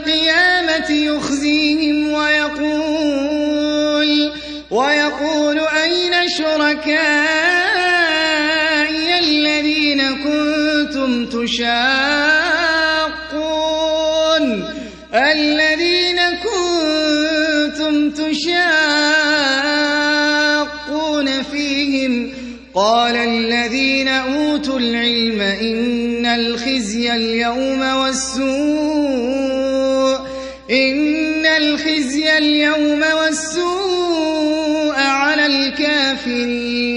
القيامة يخزيهم ويقول ويقول أين شركائي الذين كنتم تشاقون؟ الذين كنتم تشاقون فيهم؟ قال الذين أوتوا العلم إن الخزي اليوم والسوء. إن الخزي اليوم والسوء على الكافرين.